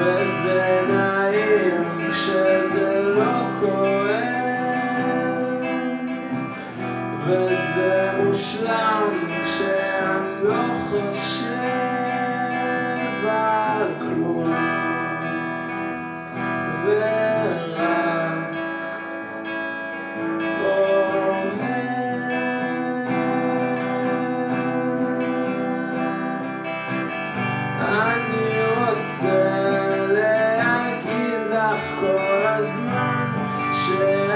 וזה נעים כשזה לא כואב וזה מושלם כשאני לא חושב על כלום.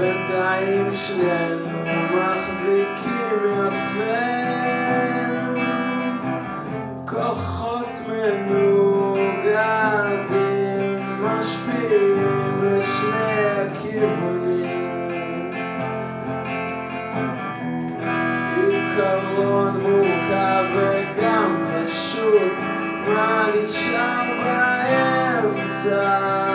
בינתיים שנינו מחזיקים יפה. כוחות מנוגדים משפיעים לשני הכיוונים. עיקרון מורכב וגם פשוט מה נשאר באמצע